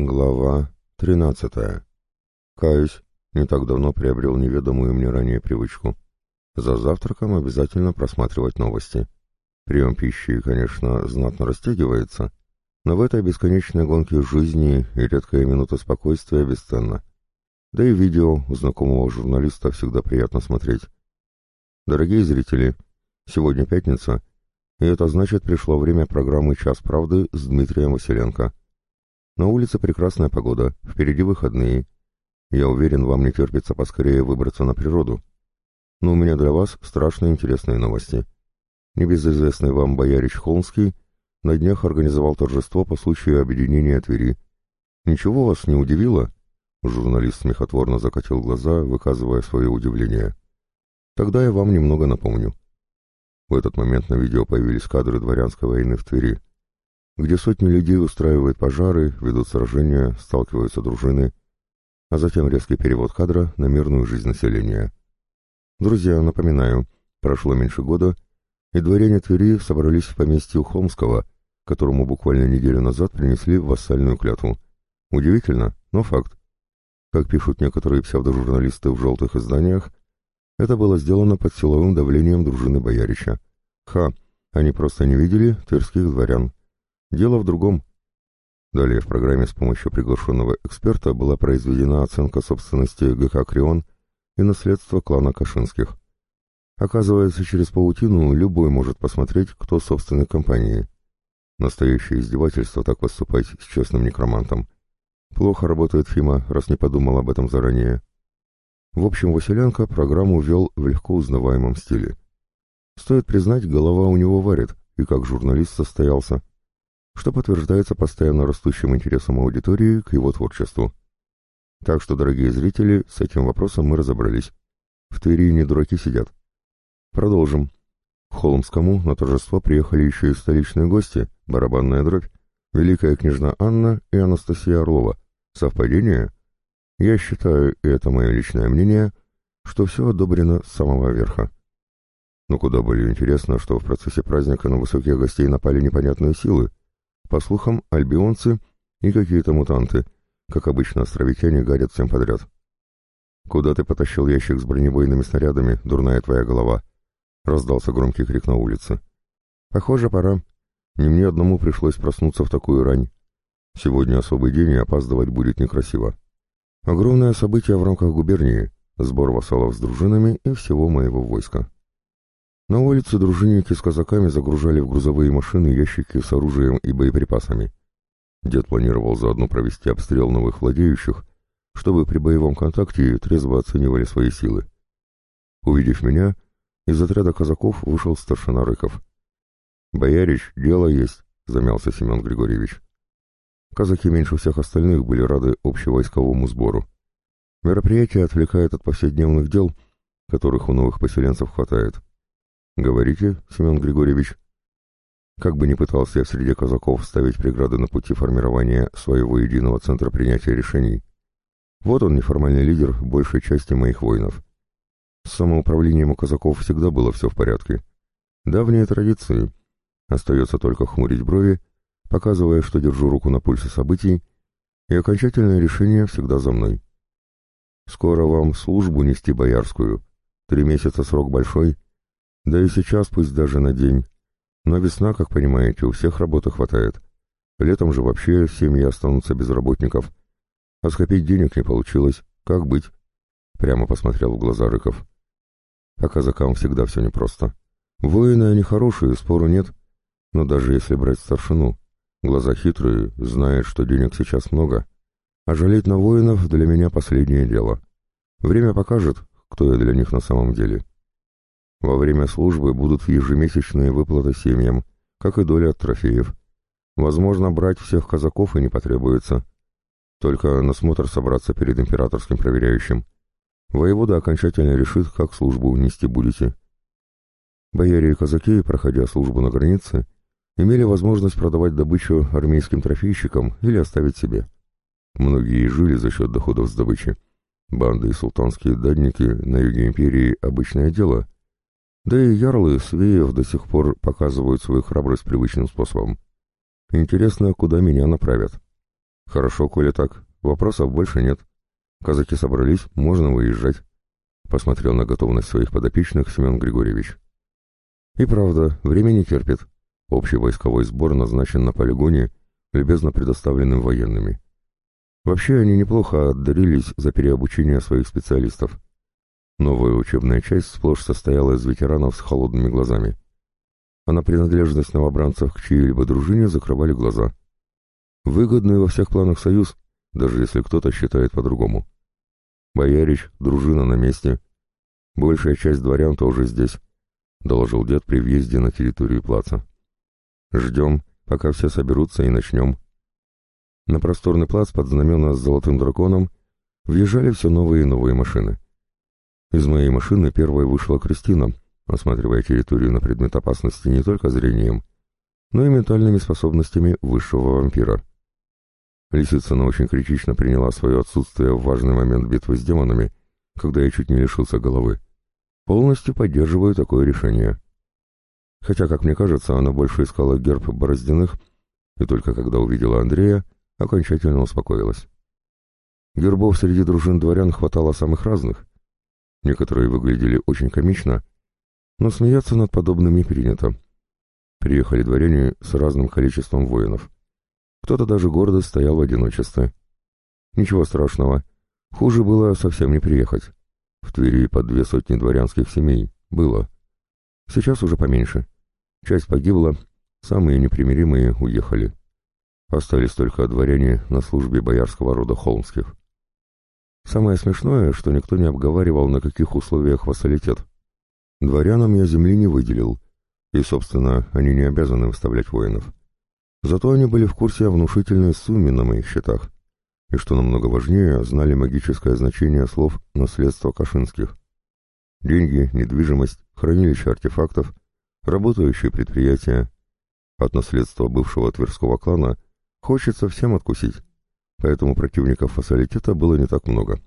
Глава 13. Каюсь, не так давно приобрел неведомую мне ранее привычку. За завтраком обязательно просматривать новости. Прием пищи, конечно, знатно растягивается, но в этой бесконечной гонке жизни и редкая минута спокойствия бесценна. Да и видео у знакомого журналиста всегда приятно смотреть. Дорогие зрители, сегодня пятница, и это значит пришло время программы «Час правды» с Дмитрием Василенко. На улице прекрасная погода, впереди выходные. Я уверен, вам не терпится поскорее выбраться на природу. Но у меня для вас страшно интересные новости. Небезызвестный вам боярич Холмский на днях организовал торжество по случаю объединения Твери. Ничего вас не удивило? Журналист смехотворно закатил глаза, выказывая свое удивление. Тогда я вам немного напомню. В этот момент на видео появились кадры дворянской войны в Твери где сотни людей устраивают пожары, ведут сражения, сталкиваются дружины, а затем резкий перевод кадра на мирную жизнь населения. Друзья, напоминаю, прошло меньше года, и дворяне Твери собрались в поместье Холмского, которому буквально неделю назад принесли вассальную клятву. Удивительно, но факт. Как пишут некоторые псевдожурналисты в желтых изданиях, это было сделано под силовым давлением дружины Боярича. Ха, они просто не видели тверских дворян. Дело в другом. Далее в программе с помощью приглашенного эксперта была произведена оценка собственности ГК «Крион» и наследства клана Кашинских. Оказывается, через паутину любой может посмотреть, кто собственник компании. Настоящее издевательство так поступать с честным некромантом. Плохо работает Фима, раз не подумал об этом заранее. В общем, Василенко программу вел в легко узнаваемом стиле. Стоит признать, голова у него варит, и как журналист состоялся что подтверждается постоянно растущим интересом аудитории к его творчеству. Так что, дорогие зрители, с этим вопросом мы разобрались. В Твери не дураки сидят. Продолжим. К Холмскому на торжество приехали еще и столичные гости, барабанная дробь, великая княжна Анна и Анастасия Орлова. Совпадение? Я считаю, и это мое личное мнение, что все одобрено с самого верха. Но куда более интересно, что в процессе праздника на высоких гостей напали непонятные силы, по слухам, альбионцы и какие-то мутанты. Как обычно, островитяне гадят всем подряд. «Куда ты потащил ящик с бронебойными снарядами, дурная твоя голова?» — раздался громкий крик на улице. «Похоже, пора. Не мне одному пришлось проснуться в такую рань. Сегодня особый день, и опаздывать будет некрасиво. Огромное событие в рамках губернии, сбор вассалов с дружинами и всего моего войска». На улице дружинники с казаками загружали в грузовые машины ящики с оружием и боеприпасами. Дед планировал заодно провести обстрел новых владеющих, чтобы при боевом контакте трезво оценивали свои силы. Увидев меня, из отряда казаков вышел старшина Рыков. «Боярич, дело есть», — замялся Семен Григорьевич. Казаки меньше всех остальных были рады общевойсковому сбору. Мероприятие отвлекает от повседневных дел, которых у новых поселенцев хватает. «Говорите, Семен Григорьевич». Как бы ни пытался я среди казаков ставить преграды на пути формирования своего единого центра принятия решений, вот он, неформальный лидер большей части моих воинов. С самоуправлением у казаков всегда было все в порядке. Давние традиции. Остается только хмурить брови, показывая, что держу руку на пульсе событий, и окончательное решение всегда за мной. Скоро вам службу нести боярскую. Три месяца срок большой — да и сейчас пусть даже на день. Но весна, как понимаете, у всех работы хватает. Летом же вообще семьи останутся без работников. А скопить денег не получилось. Как быть? Прямо посмотрел в глаза Рыков. А казакам всегда все непросто. Воины они хорошие, спору нет. Но даже если брать старшину, глаза хитрые, знает, что денег сейчас много. А жалеть на воинов для меня последнее дело. Время покажет, кто я для них на самом деле. Во время службы будут ежемесячные выплаты семьям, как и доля от трофеев. Возможно, брать всех казаков и не потребуется. Только на смотр собраться перед императорским проверяющим. Воевода окончательно решит, как службу нести будете. Бояре и казаки, проходя службу на границе, имели возможность продавать добычу армейским трофейщикам или оставить себе. Многие жили за счет доходов с добычи. Банды и султанские дадники на юге империи – обычное дело – да и ярлы свеев до сих пор показывают свою храбрость привычным способом. Интересно, куда меня направят. Хорошо, коли так, вопросов больше нет. Казаки собрались, можно выезжать. Посмотрел на готовность своих подопечных Семен Григорьевич. И правда, время не терпит. Общий войсковой сбор назначен на полигоне, любезно предоставленным военными. Вообще они неплохо отдарились за переобучение своих специалистов. Новая учебная часть сплошь состояла из ветеранов с холодными глазами. А на принадлежность новобранцев к чьей-либо дружине закрывали глаза. Выгодный во всех планах союз, даже если кто-то считает по-другому. Боярич, дружина на месте. Большая часть дворян тоже здесь, — доложил дед при въезде на территорию плаца. Ждем, пока все соберутся и начнем. На просторный плац под знамена с золотым драконом въезжали все новые и новые машины. Из моей машины первой вышла Кристина, осматривая территорию на предмет опасности не только зрением, но и ментальными способностями высшего вампира. Лисицына очень критично приняла свое отсутствие в важный момент битвы с демонами, когда я чуть не лишился головы. Полностью поддерживаю такое решение. Хотя, как мне кажется, она больше искала герб Бороздиных, и только когда увидела Андрея, окончательно успокоилась. Гербов среди дружин дворян хватало самых разных. Некоторые выглядели очень комично, но смеяться над подобным не принято. Приехали дворяне с разным количеством воинов. Кто-то даже гордо стоял в одиночестве. Ничего страшного. Хуже было совсем не приехать. В Твери под две сотни дворянских семей. Было. Сейчас уже поменьше. Часть погибла, самые непримиримые уехали. Остались только дворяне на службе боярского рода Холмских. Самое смешное, что никто не обговаривал, на каких условиях вассалитет. Дворянам я земли не выделил, и, собственно, они не обязаны выставлять воинов. Зато они были в курсе о внушительной сумме на моих счетах, и, что намного важнее, знали магическое значение слов «наследство Кашинских». Деньги, недвижимость, хранилище артефактов, работающие предприятия. От наследства бывшего Тверского клана хочется всем откусить, поэтому противников фасалитета было не так много.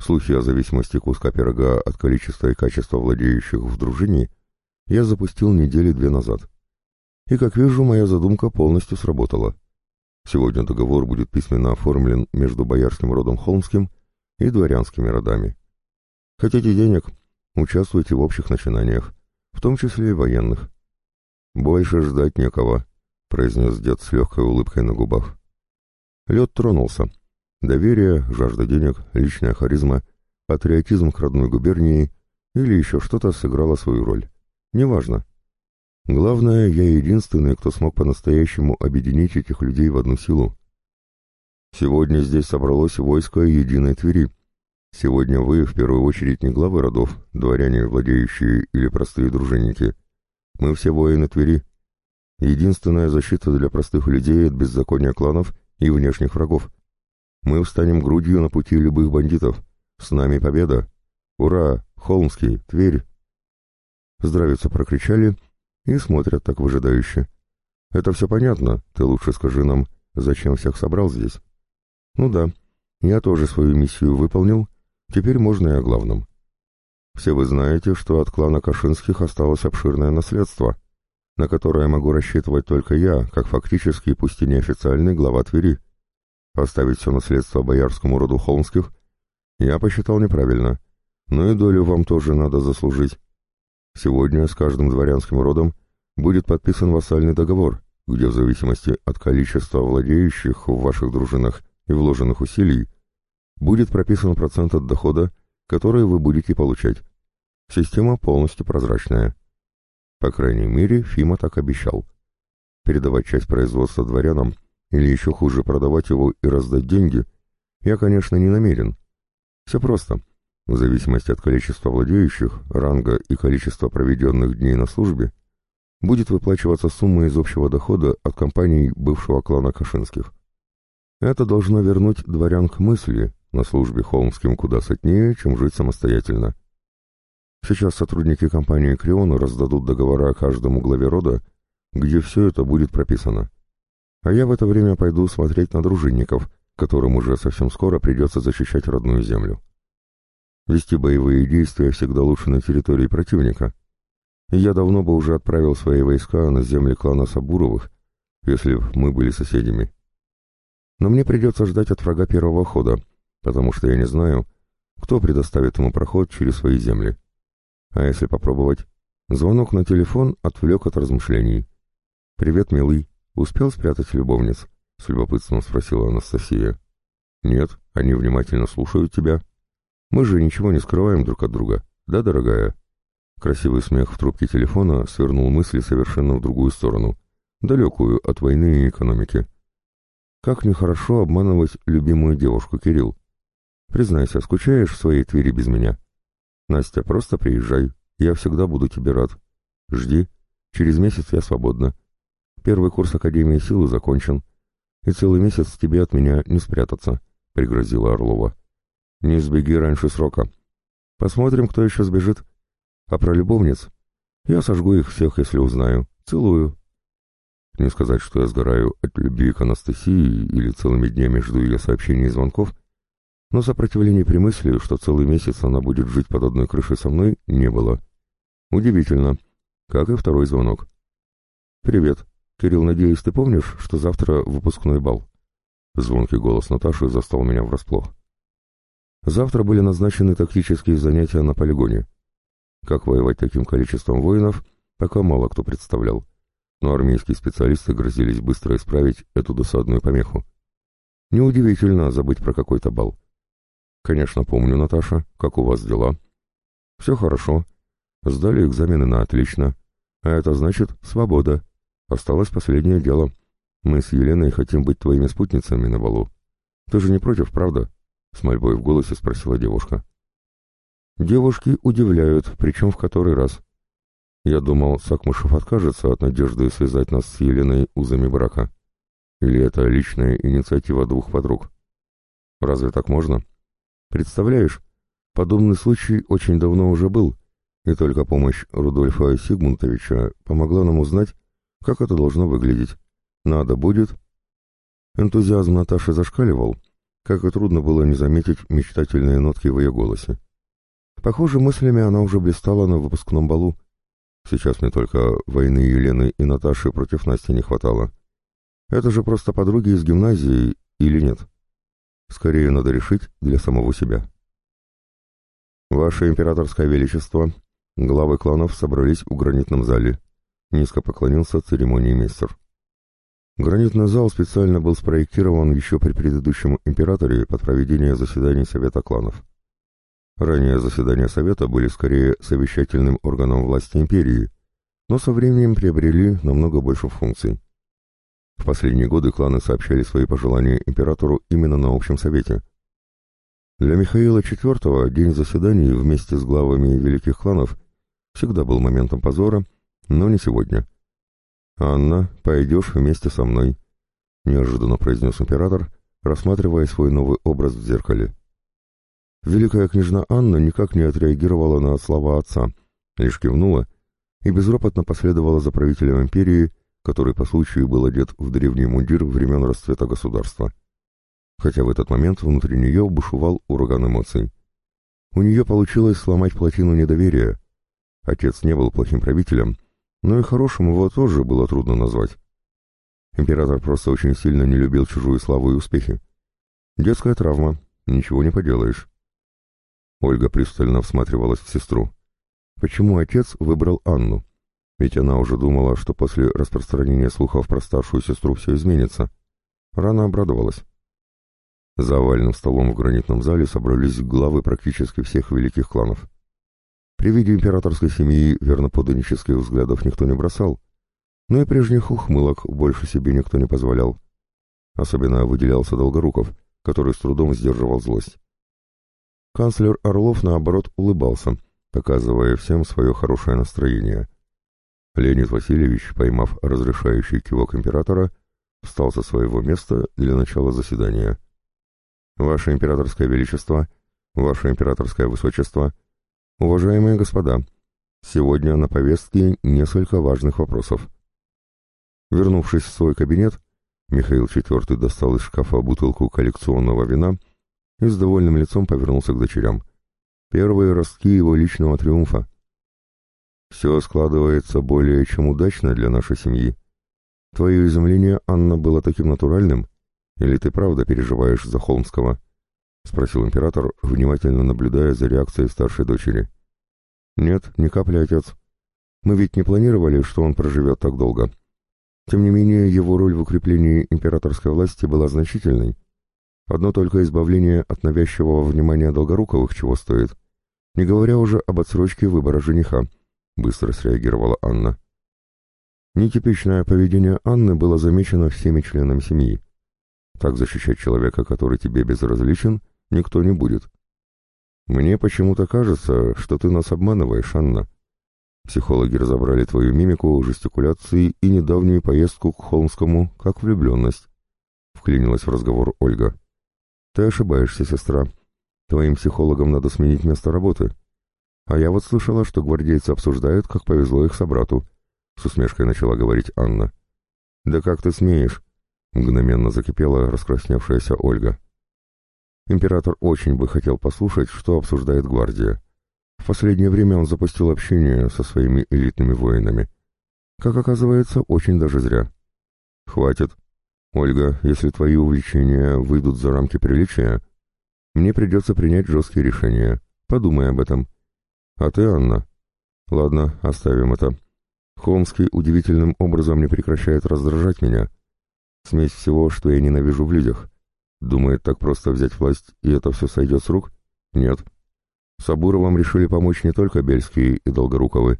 Слухи о зависимости куска пирога от количества и качества владеющих в дружине я запустил недели две назад. И, как вижу, моя задумка полностью сработала. Сегодня договор будет письменно оформлен между боярским родом Холмским и дворянскими родами. Хотите денег? Участвуйте в общих начинаниях, в том числе и военных. «Больше ждать некого», — произнес дед с легкой улыбкой на губах. Лед тронулся. Доверие, жажда денег, личная харизма, патриотизм к родной губернии или еще что-то сыграло свою роль. Неважно. Главное, я единственный, кто смог по-настоящему объединить этих людей в одну силу. Сегодня здесь собралось войско Единой Твери. Сегодня вы, в первую очередь, не главы родов, дворяне, владеющие или простые дружинники. Мы все воины Твери. Единственная защита для простых людей от беззакония кланов и внешних врагов. Мы встанем грудью на пути любых бандитов. С нами победа! Ура! Холмский, Тверь!» Здравица прокричали и смотрят так выжидающе. «Это все понятно, ты лучше скажи нам, зачем всех собрал здесь?» «Ну да, я тоже свою миссию выполнил, теперь можно и о главном. Все вы знаете, что от клана Кашинских осталось обширное наследство, на которое могу рассчитывать только я, как фактически, пусть и неофициальный глава Твери. Оставить все наследство боярскому роду Холмских я посчитал неправильно, но и долю вам тоже надо заслужить. Сегодня с каждым дворянским родом будет подписан вассальный договор, где в зависимости от количества владеющих в ваших дружинах и вложенных усилий будет прописан процент от дохода, который вы будете получать. Система полностью прозрачная. По крайней мере, Фима так обещал. Передавать часть производства дворянам или еще хуже продавать его и раздать деньги я, конечно, не намерен. Все просто. В зависимости от количества владеющих, ранга и количества проведенных дней на службе, будет выплачиваться сумма из общего дохода от компаний бывшего клана Кашинских. Это должно вернуть дворян к мысли, на службе холмским куда сотнее, чем жить самостоятельно. Сейчас сотрудники компании Криона раздадут договора каждому главе рода, где все это будет прописано. А я в это время пойду смотреть на дружинников, которым уже совсем скоро придется защищать родную землю. Вести боевые действия всегда лучше на территории противника. Я давно бы уже отправил свои войска на земли клана Сабуровых, если бы мы были соседями. Но мне придется ждать от врага первого хода, потому что я не знаю, кто предоставит ему проход через свои земли. А если попробовать? Звонок на телефон отвлек от размышлений. «Привет, милый. Успел спрятать любовниц?» — с любопытством спросила Анастасия. «Нет, они внимательно слушают тебя. Мы же ничего не скрываем друг от друга. Да, дорогая?» Красивый смех в трубке телефона свернул мысли совершенно в другую сторону, далекую от войны и экономики. Как нехорошо обманывать любимую девушку, Кирилл. Признайся, скучаешь в своей Твери без меня? Настя, просто приезжай, я всегда буду тебе рад. Жди, через месяц я свободна. Первый курс Академии силы закончен, и целый месяц тебе от меня не спрятаться, — пригрозила Орлова. Не сбеги раньше срока. Посмотрим, кто еще сбежит. А про любовниц? Я сожгу их всех, если узнаю. Целую. Не сказать, что я сгораю от любви к Анастасии или целыми днями жду ее сообщений и звонков, но сопротивления при мысли, что целый месяц она будет жить под одной крышей со мной, не было. Удивительно, как и второй звонок. «Привет. Кирилл, надеюсь, ты помнишь, что завтра выпускной бал?» Звонкий голос Наташи застал меня врасплох. Завтра были назначены тактические занятия на полигоне. Как воевать таким количеством воинов, пока мало кто представлял. Но армейские специалисты грозились быстро исправить эту досадную помеху. Неудивительно забыть про какой-то бал. «Конечно, помню, Наташа. Как у вас дела?» «Все хорошо. Сдали экзамены на отлично. А это значит свобода. Осталось последнее дело. Мы с Еленой хотим быть твоими спутницами на балу. Ты же не против, правда?» С мольбой в голосе спросила девушка. Девушки удивляют, причем в который раз. Я думал, Сакмышев откажется от надежды связать нас с Еленой узами брака. Или это личная инициатива двух подруг? Разве так можно? Представляешь, подобный случай очень давно уже был, и только помощь Рудольфа Сигмунтовича помогла нам узнать, как это должно выглядеть. Надо будет. Энтузиазм Наташи зашкаливал, как и трудно было не заметить мечтательные нотки в ее голосе. Похоже, мыслями она уже блистала на выпускном балу. Сейчас мне только войны Елены и Наташи против Насти не хватало. Это же просто подруги из гимназии или нет? Скорее надо решить для самого себя. Ваше императорское величество, главы кланов собрались в гранитном зале. Низко поклонился церемонии мистер. Гранитный зал специально был спроектирован еще при предыдущем императоре под проведение заседаний Совета кланов. Ранее заседания Совета были скорее совещательным органом власти империи, но со временем приобрели намного больше функций. В последние годы кланы сообщали свои пожелания императору именно на общем совете. Для Михаила IV день заседаний вместе с главами великих кланов всегда был моментом позора, но не сегодня. «Анна, пойдешь вместе со мной», — неожиданно произнес император, рассматривая свой новый образ в зеркале. Великая княжна Анна никак не отреагировала на слова отца, лишь кивнула и безропотно последовала за правителем империи, который по случаю был одет в древний мундир времен расцвета государства. Хотя в этот момент внутри нее бушевал ураган эмоций. У нее получилось сломать плотину недоверия. Отец не был плохим правителем, но и хорошим его тоже было трудно назвать. Император просто очень сильно не любил чужую славу и успехи. Детская травма, ничего не поделаешь. Ольга пристально всматривалась в сестру. Почему отец выбрал Анну? Ведь она уже думала, что после распространения слухов про старшую сестру все изменится. Рано обрадовалась. За овальным столом в гранитном зале собрались главы практически всех великих кланов. При виде императорской семьи верноподданнических взглядов никто не бросал, но и прежних ухмылок больше себе никто не позволял. Особенно выделялся Долгоруков, который с трудом сдерживал злость. Канцлер Орлов, наоборот, улыбался, показывая всем свое хорошее настроение. Леонид Васильевич, поймав разрешающий кивок императора, встал со своего места для начала заседания. «Ваше императорское величество, ваше императорское высочество», Уважаемые господа, сегодня на повестке несколько важных вопросов. Вернувшись в свой кабинет, Михаил IV достал из шкафа бутылку коллекционного вина и с довольным лицом повернулся к дочерям. Первые ростки его личного триумфа. Все складывается более чем удачно для нашей семьи. Твое изумление, Анна, было таким натуральным. Или ты правда переживаешь за Холмского?» — спросил император, внимательно наблюдая за реакцией старшей дочери. «Нет, ни капли, отец. Мы ведь не планировали, что он проживет так долго. Тем не менее, его роль в укреплении императорской власти была значительной. Одно только избавление от навязчивого внимания Долгоруковых чего стоит, не говоря уже об отсрочке выбора жениха», — быстро среагировала Анна. Нетипичное поведение Анны было замечено всеми членами семьи. Так защищать человека, который тебе безразличен, никто не будет. Мне почему-то кажется, что ты нас обманываешь, Анна. Психологи разобрали твою мимику, жестикуляции и недавнюю поездку к Холмскому как влюбленность. Вклинилась в разговор Ольга. Ты ошибаешься, сестра. Твоим психологам надо сменить место работы. А я вот слышала, что гвардейцы обсуждают, как повезло их собрату. С усмешкой начала говорить Анна. Да как ты смеешь? Мгновенно закипела раскрасневшаяся Ольга. Император очень бы хотел послушать, что обсуждает гвардия. В последнее время он запустил общение со своими элитными воинами. Как оказывается, очень даже зря. «Хватит. Ольга, если твои увлечения выйдут за рамки приличия, мне придется принять жесткие решения. Подумай об этом. А ты, Анна? Ладно, оставим это. Холмский удивительным образом не прекращает раздражать меня» Смесь всего, что я ненавижу в людях. Думает так просто взять власть, и это все сойдет с рук? Нет. Сабуровым решили помочь не только Бельские и Долгоруковы,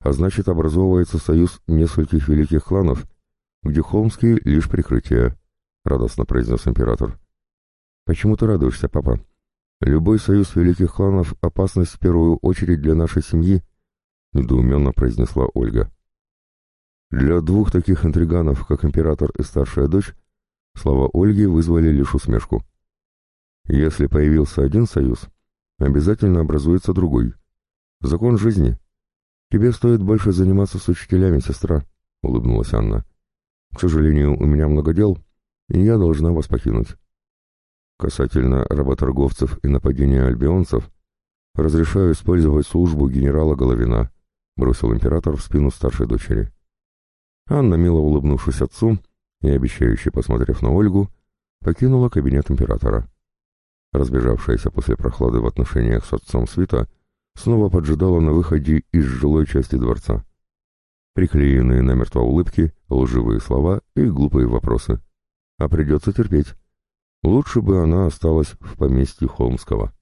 а значит образовывается союз нескольких великих кланов, где Холмский — лишь прикрытие, — радостно произнес император. Почему ты радуешься, папа? Любой союз великих кланов — опасность в первую очередь для нашей семьи, — недоуменно произнесла Ольга. Для двух таких интриганов, как император и старшая дочь, слова Ольги вызвали лишь усмешку. Если появился один союз, обязательно образуется другой. Закон жизни. Тебе стоит больше заниматься с учителями, сестра, — улыбнулась Анна. К сожалению, у меня много дел, и я должна вас покинуть. Касательно работорговцев и нападения альбионцев, разрешаю использовать службу генерала Головина, — бросил император в спину старшей дочери. Анна, мило улыбнувшись отцу и обещающе посмотрев на Ольгу, покинула кабинет императора. Разбежавшаяся после прохлады в отношениях с отцом Свита снова поджидала на выходе из жилой части дворца. Приклеенные намертво улыбки, лживые слова и глупые вопросы. А придется терпеть. Лучше бы она осталась в поместье Холмского.